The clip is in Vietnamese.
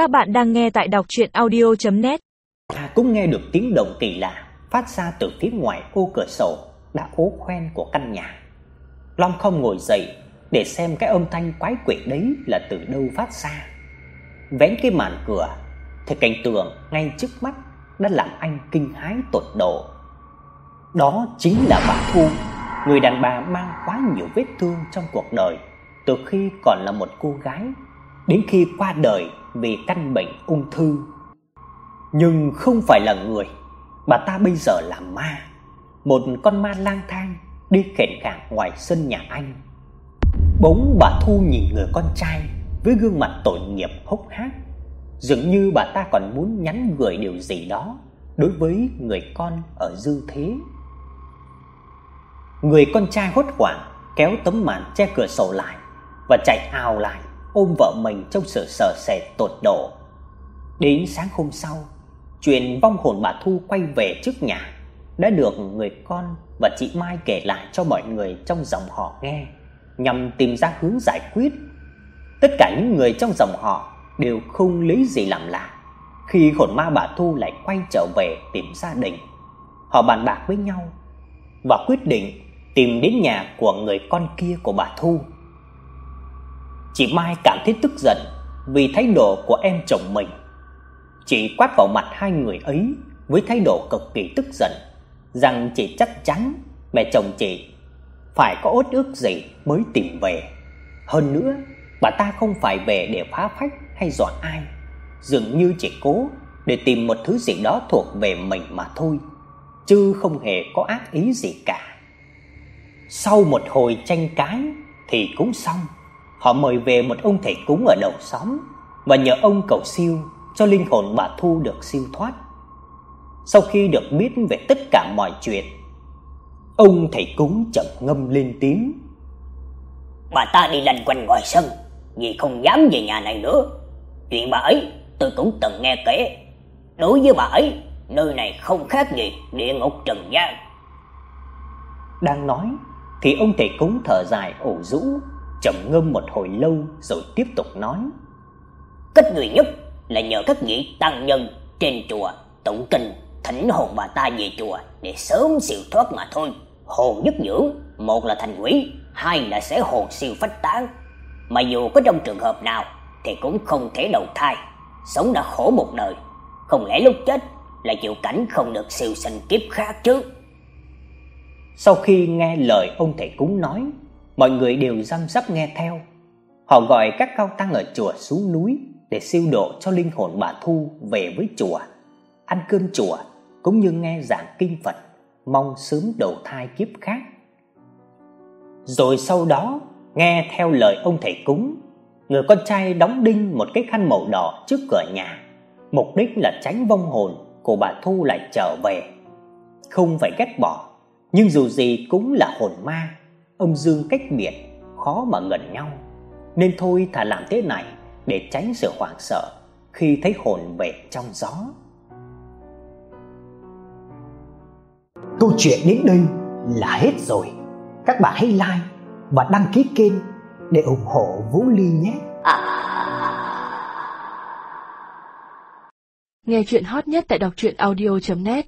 Các bạn đang nghe tại đọc chuyện audio.net Ta cũng nghe được tiếng động kỳ lạ phát ra từ phía ngoài ô cửa sổ đã ố khoen của căn nhà. Long không ngồi dậy để xem cái âm thanh quái quỷ đấy là từ đâu phát ra. Vén cái màn cửa thì cảnh tượng ngay trước mắt đã làm anh kinh hãi tột độ. Đó chính là bà Thu, người đàn bà mang quá nhiều vết thương trong cuộc đời từ khi còn là một cô gái đến khi qua đời vì căn bệnh ung thư. Nhưng không phải là người, bà ta bây giờ là ma, một con ma lang thang đi khển khạng ngoài sân nhà anh. Bỗng bà Thu nhìn người con trai với gương mặt tội nghiệp hốc hác, dường như bà ta còn muốn nhắn gửi điều gì đó đối với người con ở dư thế. Người con trai hốt hoảng kéo tấm màn che cửa sổ lại và chạy ào lại ôm vợ mình trong sự sợ sệt tột độ. Đến sáng hôm sau, chuyện vong hồn bà Thu quay về trước nhà đã được người con và chị Mai kể lại cho mọi người trong dòng họ nghe, nhằm tìm ra hướng giải quyết. Tất cả những người trong dòng họ đều không lấy gì làm lạ khi hồn ma bà Thu lại quay trở về tìm gia đình. Họ bàn bạc với nhau và quyết định tìm đến nhà của người con kia của bà Thu. Chị Mai cảm thấy tức giận vì thái độ của em chồng mình. Chị quát vào mặt hai người ấy với thái độ cực kỳ tức giận, rằng chị chắc chắn mẹ chồng chị phải có uất ức gì mới tìm về. Hơn nữa, bà ta không phải về để phá phách hay dọa ai, dường như chỉ cố để tìm một thứ gì đó thuộc về mình mà thôi, chứ không hề có ác ý gì cả. Sau một hồi tranh cãi thì cũng xong họ mời về một ông thầy cúng ở đầu xóm và nhờ ông cầu siêu cho linh hồn bà Thu được siêu thoát. Sau khi được biết về tất cả mọi chuyện, ông thầy cúng chậm ngâm lên tiếng. Bà ta đi lanh quanh ngoài sân, vì không dám về nhà này nữa. Chuyện bà ấy tôi cũng từng nghe kể. Đối với bà ấy, nơi này không khác gì địa ngục trần gian. Đang nói thì ông thầy cúng thở dài ủ rũ trầm ngâm một hồi lâu rồi tiếp tục nói: "Cách duy nhất là nhờ các vị tăng nhân trên chùa tụng kinh thỉnh hồn bà ta về chùa để sớm siêu thoát mà thôi. Hồn nhất dưỡng, một là thành quỷ, hai là sẽ hồn siêu phách tán. Mà dù có trong trường hợp nào thì cũng không thể đầu thai, sống đã khổ một đời, không lẽ lúc chết là chịu cảnh không được siêu sinh kiếp khác chứ?" Sau khi nghe lời ông thầy cúng nói, mọi người đều răm rắp nghe theo. Họ gọi các cao tăng ở chùa xuống núi để siêu độ cho linh hồn bà Thu về với chùa, ăn cơm chùa cũng như nghe giảng kinh Phật, mong sớm đầu thai kiếp khác. Rồi sau đó, nghe theo lời ông thầy cúng, người con trai đóng đinh một cái khăn màu đỏ trước cửa nhà, mục đích là tránh vong hồn của bà Thu lại trở về. Không phải ghét bỏ, nhưng dù gì cũng là hồn ma âm dương cách biệt, khó mà gần nhau. Nên thôi thà làm thế này để tránh sự hoảng sợ khi thấy hồn về trong gió. Câu chuyện đến đây là hết rồi. Các bạn hãy like và đăng ký kênh để ủng hộ Vũ Ly nhé. Nghe chuyện hot nhất tại đọc audio net